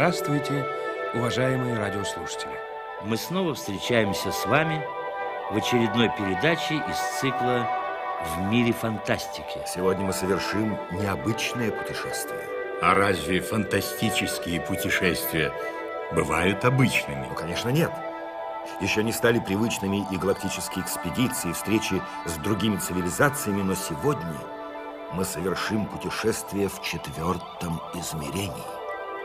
Здравствуйте, уважаемые радиослушатели. Мы снова встречаемся с вами в очередной передаче из цикла «В мире фантастики». Сегодня мы совершим необычное путешествие. А разве фантастические путешествия бывают обычными? Ну, конечно, нет. Еще не стали привычными и галактические экспедиции, встречи с другими цивилизациями, но сегодня мы совершим путешествие в четвертом измерении.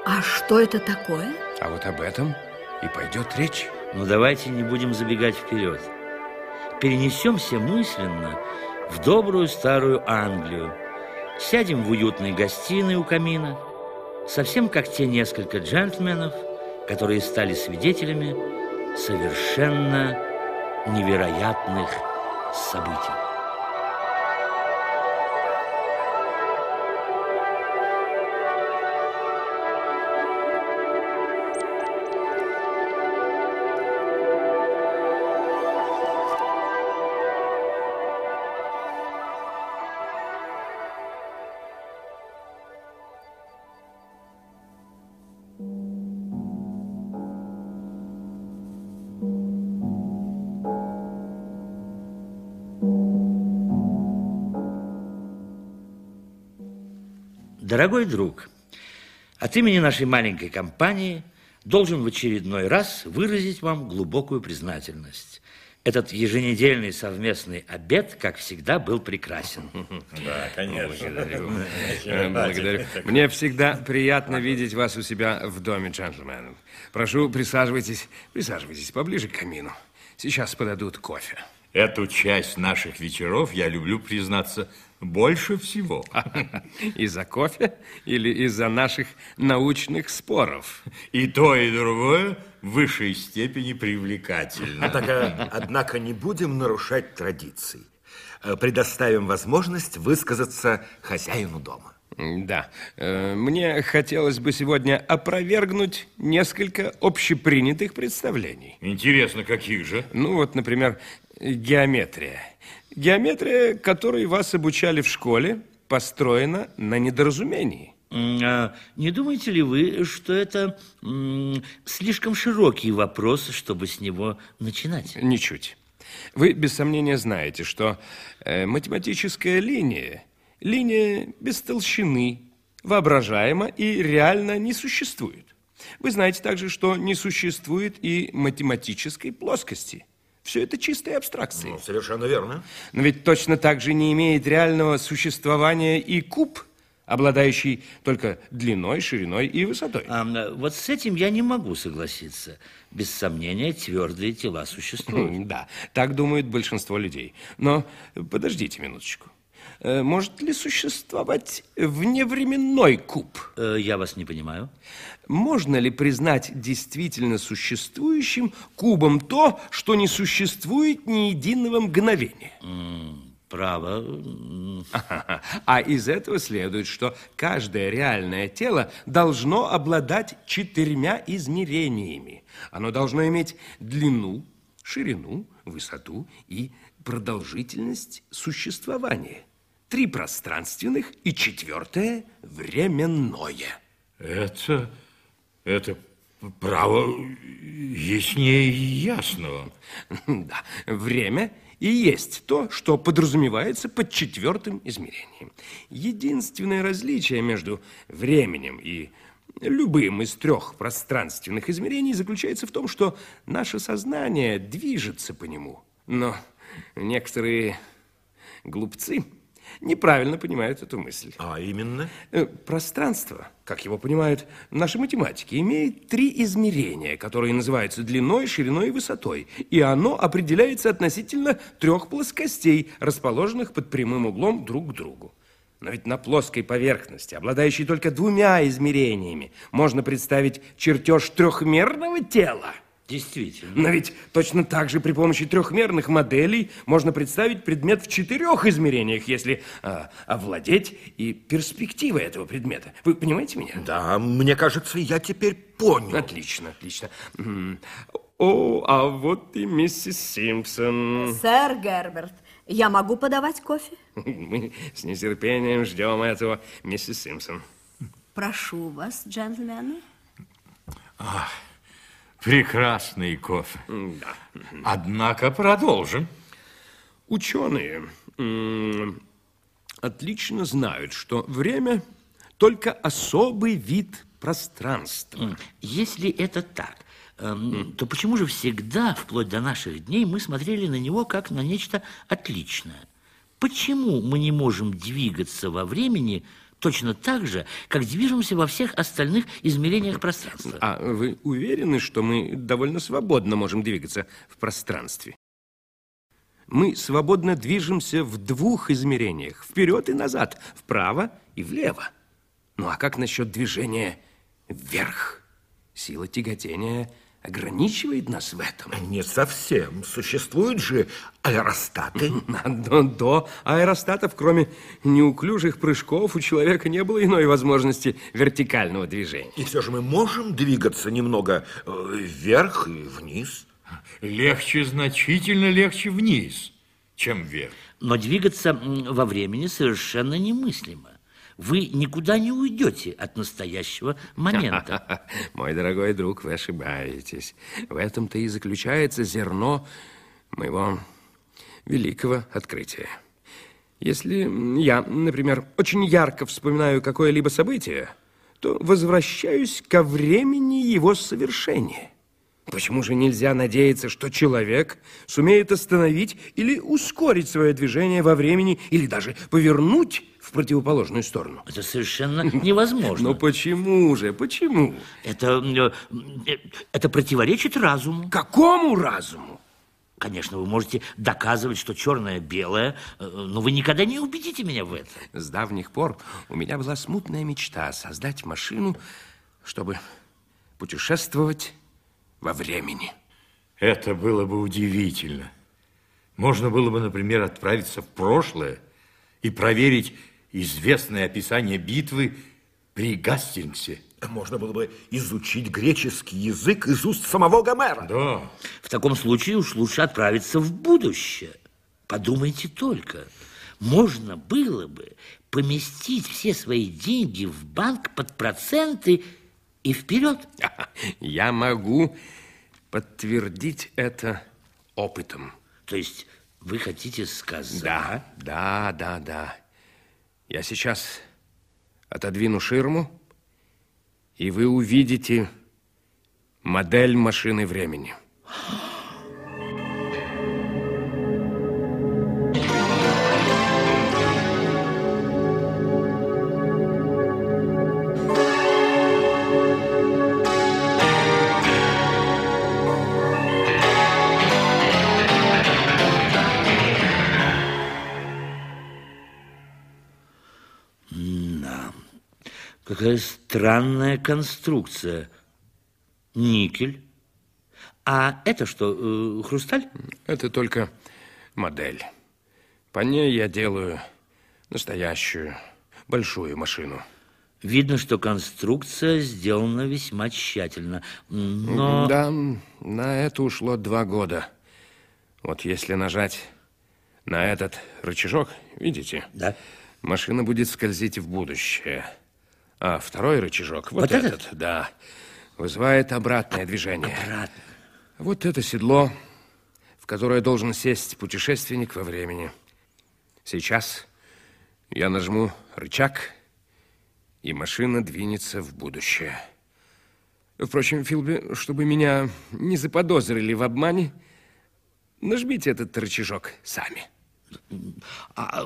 А что это такое? А вот об этом и пойдет речь. Но давайте не будем забегать вперед. Перенесемся мысленно в добрую старую Англию. Сядем в уютной гостиной у камина, совсем как те несколько джентльменов, которые стали свидетелями совершенно невероятных событий. Дорогой друг, от имени нашей маленькой компании должен в очередной раз выразить вам глубокую признательность. Этот еженедельный совместный обед, как всегда, был прекрасен. Да, конечно. Благодарю. Благодарю. Мне всегда приятно видеть вас у себя в доме, джентльменов. Прошу, присаживайтесь, присаживайтесь поближе к камину. Сейчас подадут кофе. Эту часть наших вечеров я люблю, признаться, больше всего. Из-за кофе или из-за наших научных споров? И то, и другое в высшей степени привлекательно. Однако, однако не будем нарушать традиции. Э, Предоставим возможность высказаться хозяину дома. Да, э, мне хотелось бы сегодня опровергнуть несколько общепринятых представлений. Интересно, каких же? Ну вот, например, геометрия. Геометрия, которой вас обучали в школе, построена на недоразумении. А Не думаете ли вы, что это слишком широкий вопрос, чтобы с него начинать? Ничуть. Вы, без сомнения, знаете, что э, математическая линия, линия без толщины, воображаема и реально не существует. Вы знаете также, что не существует и математической плоскости. Все это чистые абстракции. Ну, совершенно верно. Но ведь точно так же не имеет реального существования и куб, обладающий только длиной, шириной и высотой. А, вот с этим я не могу согласиться. Без сомнения, твердые тела существуют. Да, так думает большинство людей. Но подождите минуточку. Э, Может ли существовать вневременной куб? Э, Я вас не понимаю. Можно ли признать действительно существующим кубом то, что не существует ни единого мгновения? Право. А из этого следует, что каждое реальное тело должно обладать четырьмя измерениями. Оно должно иметь длину, ширину, высоту и продолжительность существования. Три пространственных и четвертое временное. Это, это право яснее ясного. Да, время и есть то, что подразумевается под четвертым измерением. Единственное различие между временем и любым из трех пространственных измерений заключается в том, что наше сознание движется по нему. Но некоторые глупцы неправильно понимают эту мысль. А именно? Э, Пространство, как его понимают наши математики, имеет три измерения, которые называются длиной, шириной и высотой. И оно определяется относительно трех плоскостей, расположенных под прямым углом друг к другу. Но ведь на плоской поверхности, обладающей только двумя измерениями, можно представить чертеж трехмерного тела. Действительно. Но ведь точно так же при помощи трехмерных моделей можно представить предмет в четырех измерениях, если а, овладеть и перспективой этого предмета. Вы понимаете меня? Да, мне кажется, я теперь понял. Отлично, отлично. О, а вот и миссис Симпсон. Сэр Герберт, я могу подавать кофе? Мы с нетерпением ждем этого, миссис Симпсон. Прошу вас, джентльмены. Прекрасный кофе. Да. Однако продолжим. Ученые отлично знают, что время только особый вид пространства. Если это так, эм, то почему же всегда, вплоть до наших дней, мы смотрели на него как на нечто отличное? Почему мы не можем двигаться во времени точно так же, как движемся во всех остальных измерениях пространства? А вы уверены, что мы довольно свободно можем двигаться в пространстве? Мы свободно движемся в двух измерениях, вперед и назад, вправо и влево. Ну а как насчет движения вверх? Сила тяготения ограничивает нас в этом. Не совсем. Существуют же аэростаты. До, до аэростатов, кроме неуклюжих прыжков, у человека не было иной возможности вертикального движения. И все же мы можем двигаться немного э, вверх и вниз. Легче, значительно легче вниз, чем вверх. Но двигаться во времени совершенно немыслимо. Вы никуда не уйдете от настоящего момента. Мой дорогой друг, вы ошибаетесь. В этом-то и заключается зерно моего великого открытия. Если я, например, очень ярко вспоминаю какое-либо событие, то возвращаюсь ко времени его совершения. Почему же нельзя надеяться, что человек сумеет остановить или ускорить свое движение во времени, или даже повернуть в противоположную сторону? Это совершенно невозможно. Но почему же? Почему? Это, э, это противоречит разуму. Какому разуму? Конечно, вы можете доказывать, что черное белое, э, но вы никогда не убедите меня в этом. С давних пор у меня была смутная мечта создать машину, чтобы путешествовать во времени. Это было бы удивительно. Можно было бы, например, отправиться в прошлое и проверить известное описание битвы при Гастингсе. Можно было бы изучить греческий язык из уст самого Гомера. Да. В таком случае уж лучше отправиться в будущее. Подумайте только. Можно было бы поместить все свои деньги в банк под проценты и вперед. Я могу подтвердить это опытом. То есть вы хотите сказать... Да, да, да, да. Я сейчас отодвину ширму, и вы увидите модель машины времени. Какая странная конструкция. Никель. А это что, э, хрусталь? Это только модель. По ней я делаю настоящую большую машину. Видно, что конструкция сделана весьма тщательно. Но... Да, на это ушло два года. Вот если нажать на этот рычажок, видите? Да. Машина будет скользить в будущее. А второй рычажок, вот, Вот этот, этот? да, вызывает обратное движение. Обратно. Вот это седло, в которое должен сесть путешественник во времени. Сейчас я нажму рычаг, и машина двинется в будущее. Впрочем, Филби, чтобы меня не заподозрили в обмане, нажмите этот рычажок сами. А,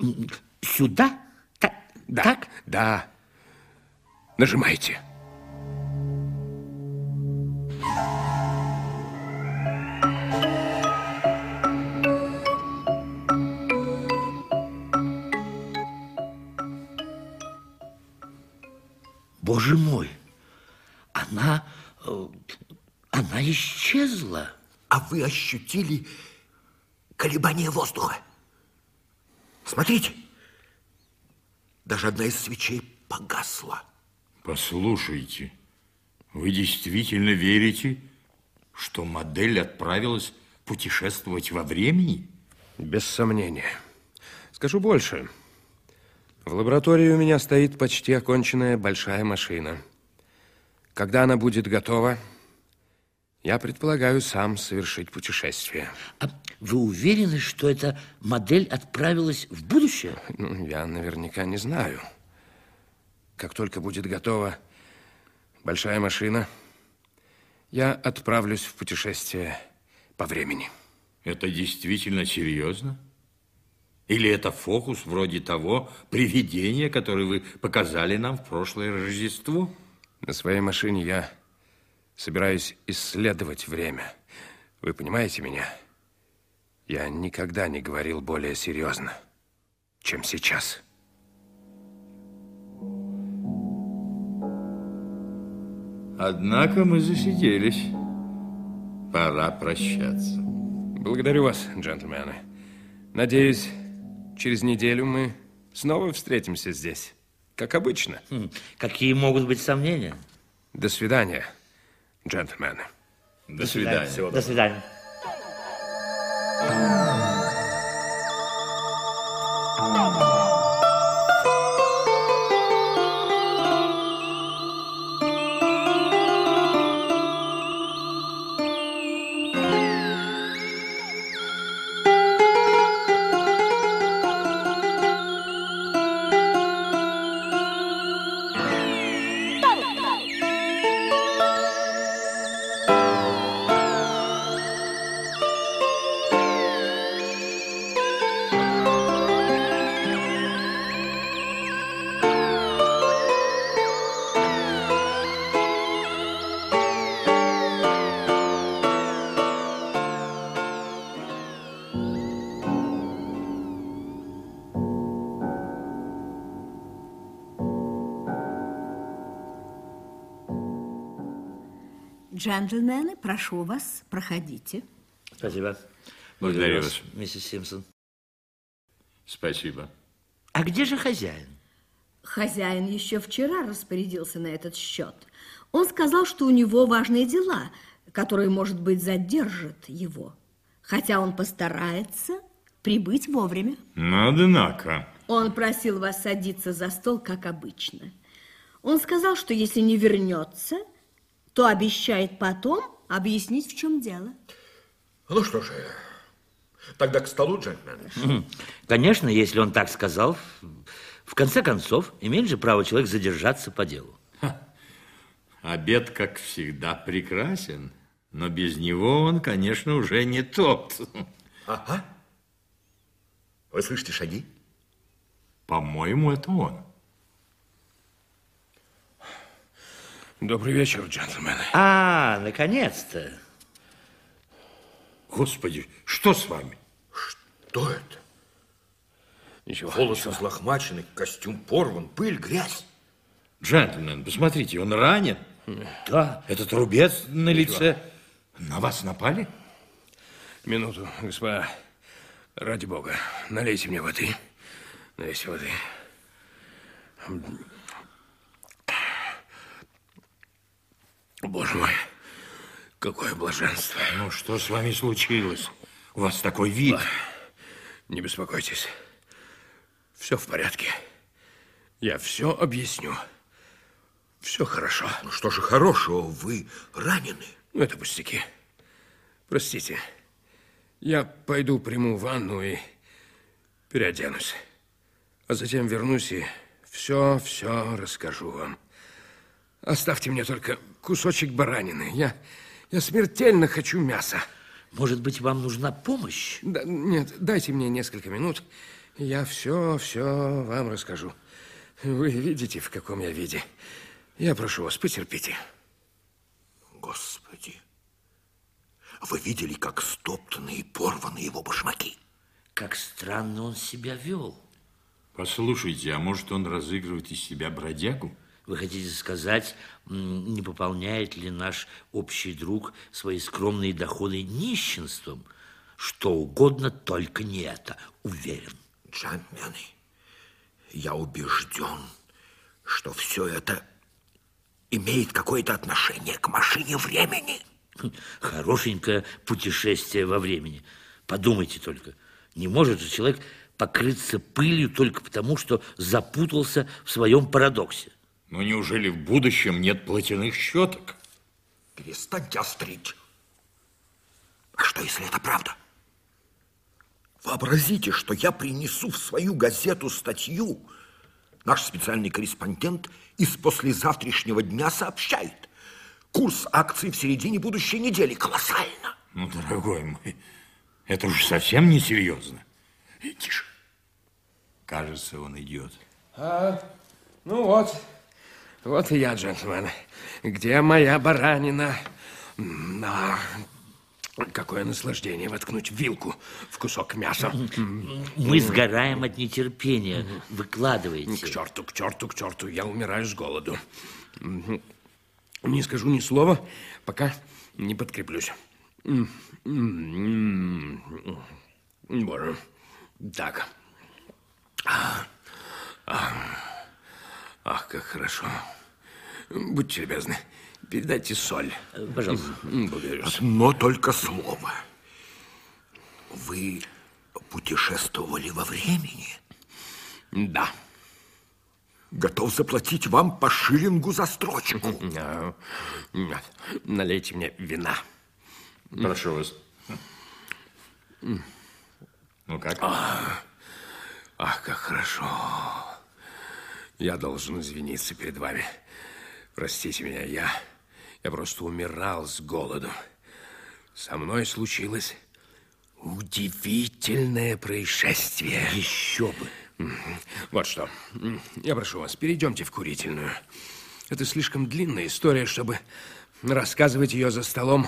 м, сюда? Так? Да, так? да. Нажимайте. Боже мой, она, э, она исчезла. А вы ощутили колебание воздуха? Смотрите, даже одна из свечей погасла. Послушайте, вы действительно верите, что модель отправилась путешествовать во времени? Без сомнения. Скажу больше. В лаборатории у меня стоит почти оконченная большая машина. Когда она будет готова, я предполагаю сам совершить путешествие. А вы уверены, что эта модель отправилась в будущее? Ну, я наверняка не знаю. Как только будет готова большая машина, я отправлюсь в путешествие по времени. Это действительно серьезно? Или это фокус вроде того привидения, которое вы показали нам в прошлое Рождество? На своей машине я собираюсь исследовать время. Вы понимаете меня? Я никогда не говорил более серьезно, чем сейчас. Однако мы засиделись. Пора прощаться. Благодарю вас, джентльмены. Надеюсь, через неделю мы снова встретимся здесь, как обычно. Хм, какие могут быть сомнения? До свидания, джентльмены. До свидания. Всего До свидания. Джентльмены, прошу вас, проходите. Спасибо. Благодарю вас. Миссис Симпсон. Спасибо. А где же хозяин? Хозяин еще вчера распорядился на этот счет. Он сказал, что у него важные дела, которые, может быть, задержат его. Хотя он постарается прибыть вовремя. Ну, однако. Он просил вас садиться за стол, как обычно. Он сказал, что если не вернется, то обещает потом объяснить, в чем дело. Ну что же, тогда к столу, джентльмены. Конечно, если он так сказал, в конце концов, имеет же право человек задержаться по делу. Обед, как всегда, прекрасен, но без него он, конечно, уже не тот. Ага. Вы слышите шаги? По-моему, это он. Добрый вечер, джентльмены. А, наконец-то. Господи, что с вами? Что это? Ничего. Волосы взлохмачены, костюм порван, пыль, грязь. Джентльмен, посмотрите, он ранен. Да. Этот рубец на лице. На вас напали? Минуту, господа. Ради бога, налейте мне воды. Налейте воды. Боже мой, какое блаженство. Ну, что с вами случилось? У вас такой вид. Не беспокойтесь. Все в порядке. Я все объясню. Все хорошо. Ну что же хорошего, вы ранены. Ну, это пустяки. Простите. Я пойду приму ванну и переоденусь. А затем вернусь и все-все расскажу вам. Оставьте мне только кусочек баранины. Я, я смертельно хочу мяса. Может быть, вам нужна помощь? Да, нет, дайте мне несколько минут. и Я все, все вам расскажу. Вы видите, в каком я виде. Я прошу вас, потерпите. Господи, вы видели, как стоптаны и порваны его башмаки? Как странно он себя вел. Послушайте, а может он разыгрывает из себя бродягу? Вы хотите сказать, не пополняет ли наш общий друг свои скромные доходы нищенством? Что угодно, только не это, уверен. Джентльмены, я убежден, что все это имеет какое-то отношение к машине времени. Хорошенькое путешествие во времени. Подумайте только, не может же человек покрыться пылью только потому, что запутался в своем парадоксе. Но неужели в будущем нет платяных щеток? Перестаньте острить. А что, если это правда? Вообразите, что я принесу в свою газету статью. Наш специальный корреспондент из послезавтрашнего дня сообщает. Курс акций в середине будущей недели. Колоссально. Ну, дорогой мой, это уж совсем несерьезно. Тише. Кажется, он идет. А, ну вот, вот и я, джентльмен. Где моя баранина? А, какое наслаждение воткнуть вилку в кусок мяса. Мы сгораем от нетерпения. Выкладывайте. К черту, к черту, к черту. Я умираю с голоду. Не скажу ни слова, пока не подкреплюсь. Боже. Так. Ах, ах, как хорошо. Будьте любезны, передайте соль. Пожалуйста. Благодарю. Но только слово. Вы путешествовали во времени? Да. Готов заплатить вам по шиллингу за строчку. А, Нет, налейте мне вина. Прошу вас. Ну как? Ах, как хорошо. Я должен извиниться перед вами. Простите меня, я, я просто умирал с голоду. Со мной случилось удивительное происшествие. Еще бы. Вот что. Я прошу вас, перейдемте в курительную. Это слишком длинная история, чтобы рассказывать ее за столом,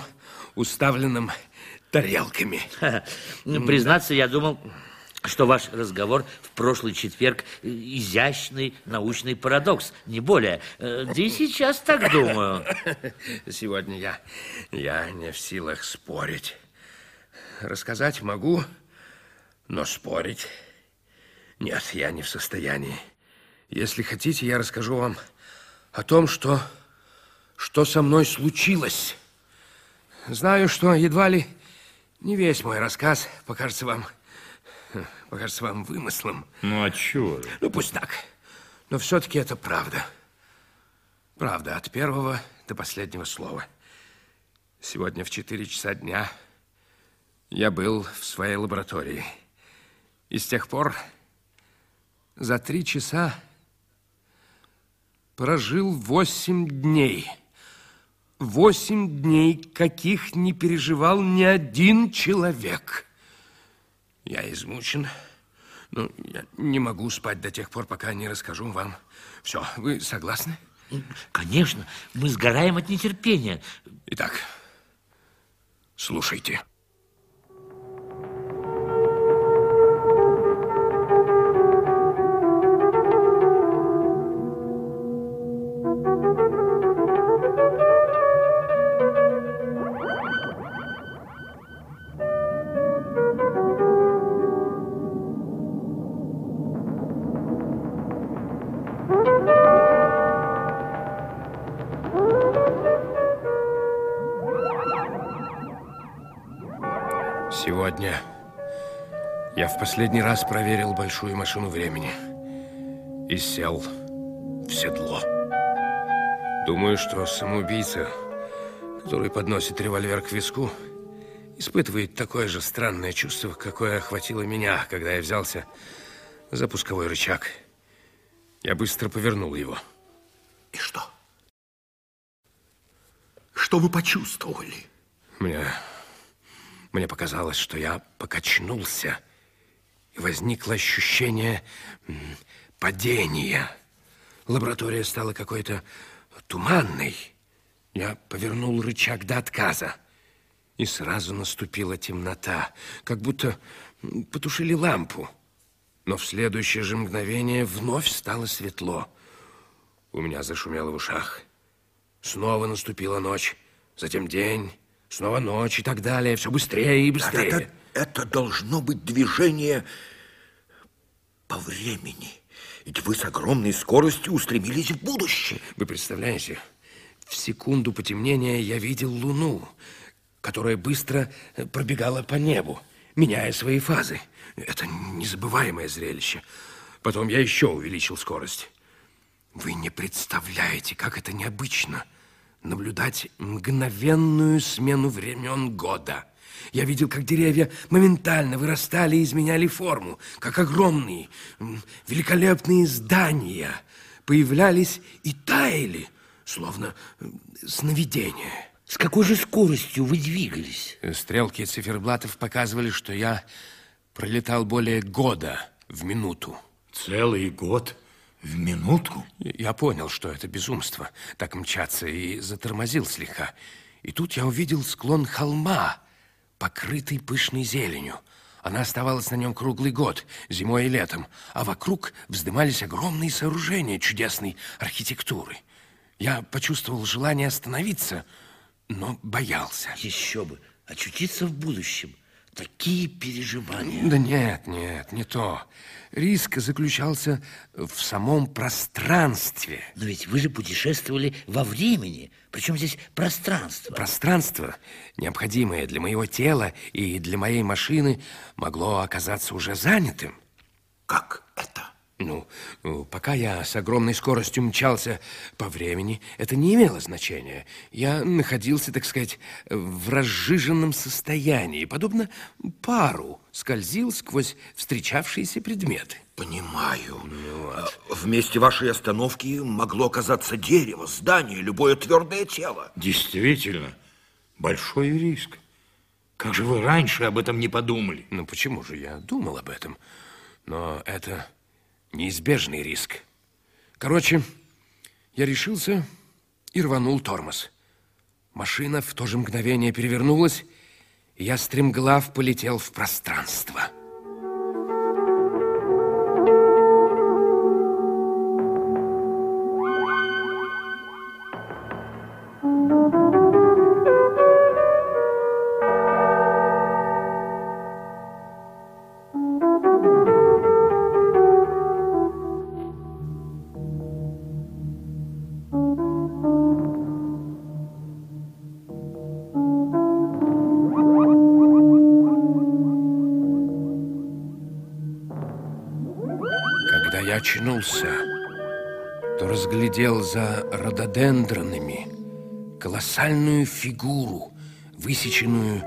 уставленным тарелками. Признаться, я думал, что ваш разговор в прошлый четверг изящный научный парадокс, не более. Э, Да и сейчас так думаю. Сегодня я, я не в силах спорить. Рассказать могу, но спорить нет, я не в состоянии. Если хотите, я расскажу вам о том, что, что со мной случилось. Знаю, что едва ли не весь мой рассказ покажется вам, покажется вам вымыслом. Ну, а чего? же? Ну, пусть так. Но все-таки это правда. Правда, от первого до последнего слова. Сегодня в 4 часа дня я был в своей лаборатории. И с тех пор за три часа прожил восемь дней. Восемь дней, каких не переживал ни один человек. Я измучен. Ну, я не могу спать до тех пор, пока не расскажу вам. Все, вы согласны? Конечно, мы сгораем от нетерпения. Итак, слушайте. Сегодня я в последний раз проверил большую машину времени и сел в седло. Думаю, что самоубийца, который подносит револьвер к виску, испытывает такое же странное чувство, какое охватило меня, когда я взялся за пусковой рычаг. Я быстро повернул его. И что? Что вы почувствовали? Мне, мне показалось, что я покачнулся, и возникло ощущение падения. Лаборатория стала какой-то туманной. Я повернул рычаг до отказа, и сразу наступила темнота, как будто потушили лампу. Но в следующее же мгновение вновь стало светло. У меня зашумело в ушах. Снова наступила ночь, затем день, снова ночь и так далее. Все быстрее и быстрее. Это, это должно быть движение по времени. Ведь вы с огромной скоростью устремились в будущее. Вы представляете, в секунду потемнения я видел Луну, которая быстро пробегала по небу, меняя свои фазы. Это незабываемое зрелище. Потом я еще увеличил скорость. Вы не представляете, как это необычно наблюдать мгновенную смену времен года. Я видел, как деревья моментально вырастали и изменяли форму, как огромные, великолепные здания появлялись и таяли, словно сновидения. С какой же скоростью вы двигались? Стрелки циферблатов показывали, что я пролетал более года в минуту. Целый год в минуту? Я понял, что это безумство, так мчаться, и затормозил слегка. И тут я увидел склон холма, покрытый пышной зеленью. Она оставалась на нем круглый год, зимой и летом, а вокруг вздымались огромные сооружения чудесной архитектуры. Я почувствовал желание остановиться, но боялся. Еще бы, очутиться в будущем. Такие переживания. Да нет, нет, не то. Риск заключался в самом пространстве. Но ведь вы же путешествовали во времени. Причем здесь пространство? Пространство, необходимое для моего тела и для моей машины, могло оказаться уже занятым. Как это? Ну, ну, пока я с огромной скоростью мчался по времени, это не имело значения. Я находился, так сказать, в разжиженном состоянии, подобно пару, скользил сквозь встречавшиеся предметы. Понимаю. Вот. В месте вашей остановки могло оказаться дерево, здание, любое твердое тело. Действительно, большой риск. Как же вы раньше об этом не подумали? Ну, почему же я думал об этом? Но это неизбежный риск. Короче, я решился и рванул тормоз. Машина в то же мгновение перевернулась, и я стремглав полетел в пространство. Очнулся, то разглядел за рододендронами колоссальную фигуру, высеченную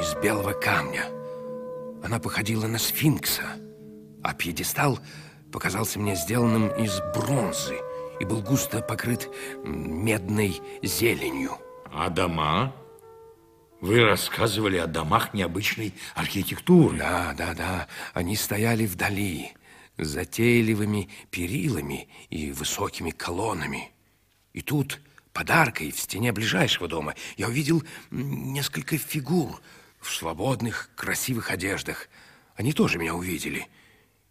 из белого камня. Она походила на сфинкса, а пьедестал показался мне сделанным из бронзы и был густо покрыт медной зеленью. А дома? Вы рассказывали о домах необычной архитектуры. Да, да, да. Они стояли вдали, затейливыми перилами и высокими колоннами. И тут, подаркой в стене ближайшего дома, я увидел несколько фигур в свободных, красивых одеждах. Они тоже меня увидели.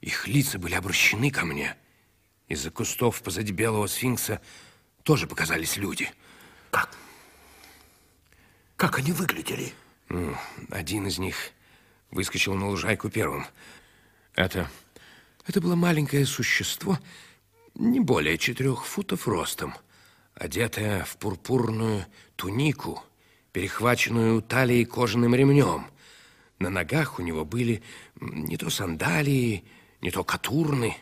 Их лица были обращены ко мне. Из-за кустов позади белого сфинкса тоже показались люди. Как? Как они выглядели? Один из них выскочил на лужайку первым. Это это было маленькое существо, не более четырех футов ростом, одетое в пурпурную тунику, перехваченную талией кожаным ремнем. На ногах у него были не то сандалии, не то катурны.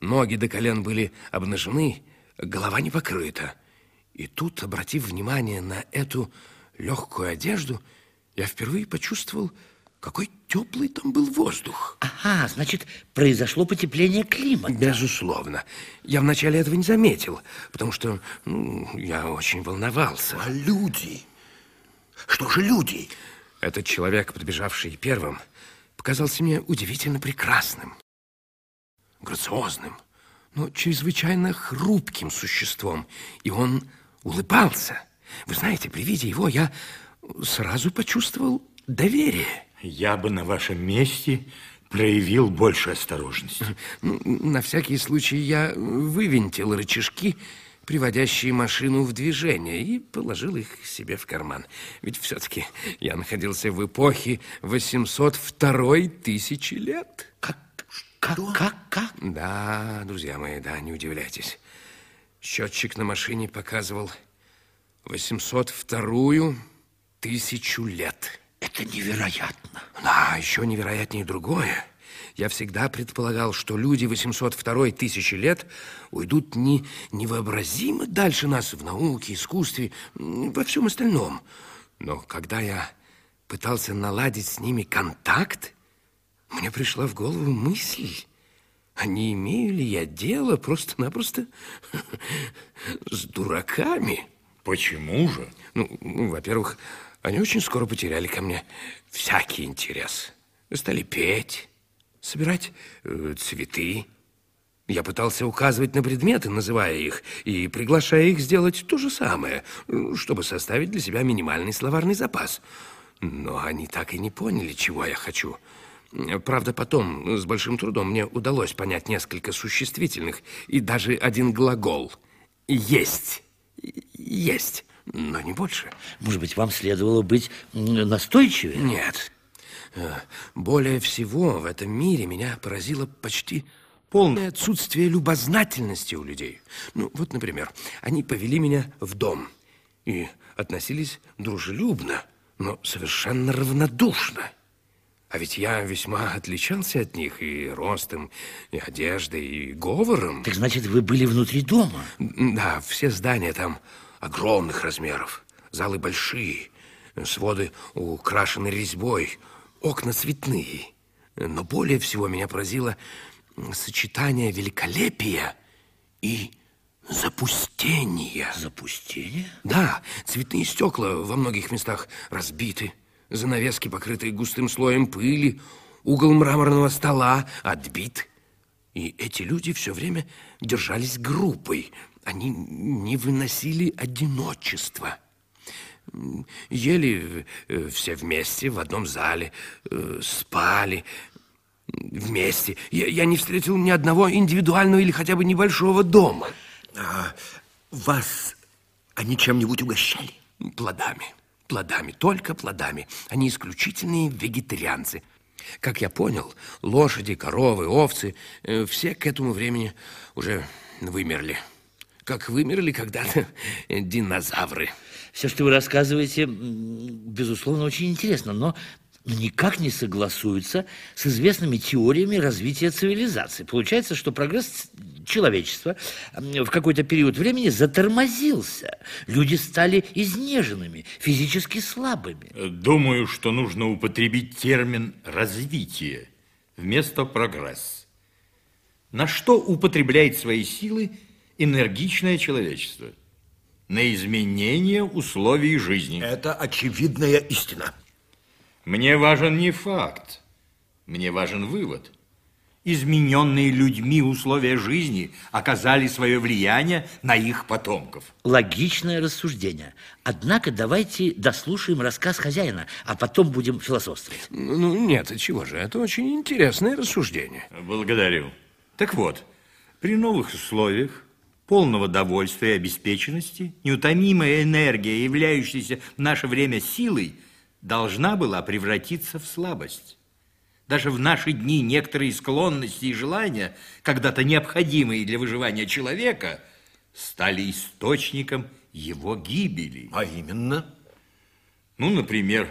Ноги до колен были обнажены, голова не покрыта. И тут, обратив внимание на эту легкую одежду, я впервые почувствовал, какой теплый там был воздух. Ага, значит, произошло потепление климата. Безусловно. Я вначале этого не заметил, потому что ну, я очень волновался. А люди? Что же люди? Этот человек, подбежавший первым, показался мне удивительно прекрасным, грациозным, но чрезвычайно хрупким существом. И он улыбался. Вы знаете, при виде его я сразу почувствовал доверие. Я бы на вашем месте проявил больше осторожности. На всякий случай я вывинтил рычажки, приводящие машину в движение, и положил их себе в карман. Ведь все-таки я находился в эпохе 802 тысячи лет. Как? Как? Как? Как? Да, друзья мои, да, не удивляйтесь. Счетчик на машине показывал 802 тысячу лет. Это невероятно. Да, еще невероятнее другое. Я всегда предполагал, что люди 802 тысячи лет уйдут не, невообразимо дальше нас в науке, искусстве, во всем остальном. Но когда я пытался наладить с ними контакт, мне пришла в голову мысль, а не имею ли я дело просто-напросто с дураками? Почему же? Ну, ну во-первых, они очень скоро потеряли ко мне всякий интерес. Стали петь, собирать э, цветы. Я пытался указывать на предметы, называя их, и приглашая их сделать то же самое, чтобы составить для себя минимальный словарный запас. Но они так и не поняли, чего я хочу. Правда, потом с большим трудом мне удалось понять несколько существительных и даже один глагол. Есть. Есть, но не больше. Может быть, вам следовало быть настойчивее? Нет. Э, более всего в этом мире меня поразило почти полное отсутствие любознательности у людей. Ну, вот, например, они повели меня в дом и относились дружелюбно, но совершенно равнодушно. А ведь я весьма отличался от них и ростом, и одеждой, и говором. Так значит, вы были внутри дома? Да, все здания там огромных размеров. Залы большие, своды украшены резьбой, окна цветные. Но более всего меня поразило сочетание великолепия и запустения. Запустение? Да, цветные стекла во многих местах разбиты, занавески, покрытые густым слоем пыли, угол мраморного стола отбит. И эти люди все время держались группой. Они не выносили одиночества. Ели э, все вместе в одном зале, э, спали вместе. Я, я не встретил ни одного индивидуального или хотя бы небольшого дома. А вас они чем-нибудь угощали? Плодами плодами, только плодами. Они исключительные вегетарианцы. Как я понял, лошади, коровы, овцы э, все к этому времени уже вымерли. Как вымерли когда-то динозавры. Все, что вы рассказываете, безусловно, очень интересно, но никак не согласуется с известными теориями развития цивилизации. Получается, что прогресс человечества в какой-то период времени затормозился. Люди стали изнеженными, физически слабыми. Думаю, что нужно употребить термин «развитие» вместо «прогресс». На что употребляет свои силы энергичное человечество? На изменение условий жизни. Это очевидная истина. Мне важен не факт, мне важен вывод. Измененные людьми условия жизни оказали свое влияние на их потомков. Логичное рассуждение. Однако давайте дослушаем рассказ хозяина, а потом будем философствовать. Ну, нет, чего же, это очень интересное рассуждение. Благодарю. Так вот, при новых условиях полного довольствия и обеспеченности, неутомимая энергия, являющаяся в наше время силой, должна была превратиться в слабость. Даже в наши дни некоторые склонности и желания, когда-то необходимые для выживания человека, стали источником его гибели. А именно? Ну, например,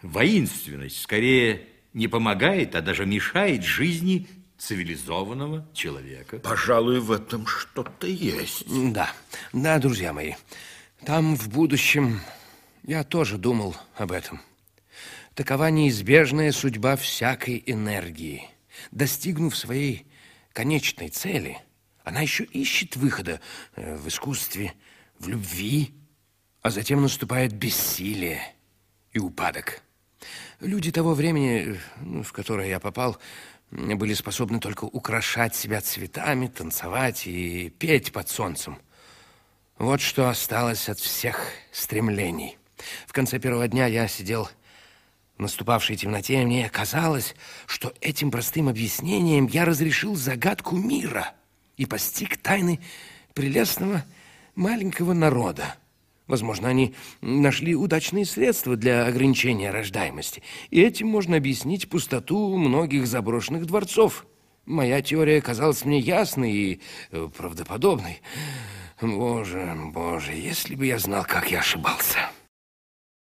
воинственность скорее не помогает, а даже мешает жизни цивилизованного человека. Пожалуй, в этом что-то есть. Да, да, друзья мои. Там в будущем я тоже думал об этом. Такова неизбежная судьба всякой энергии. Достигнув своей конечной цели, она еще ищет выхода э, в искусстве, в любви, а затем наступает бессилие и упадок. Люди того времени, ну, в которое я попал, были способны только украшать себя цветами, танцевать и петь под солнцем. Вот что осталось от всех стремлений. В конце первого дня я сидел в наступавшей темноте, и мне казалось, что этим простым объяснением я разрешил загадку мира и постиг тайны прелестного маленького народа. Возможно, они нашли удачные средства для ограничения рождаемости, и этим можно объяснить пустоту многих заброшенных дворцов. Моя теория казалась мне ясной и э, правдоподобной. Боже, боже, если бы я знал, как я ошибался.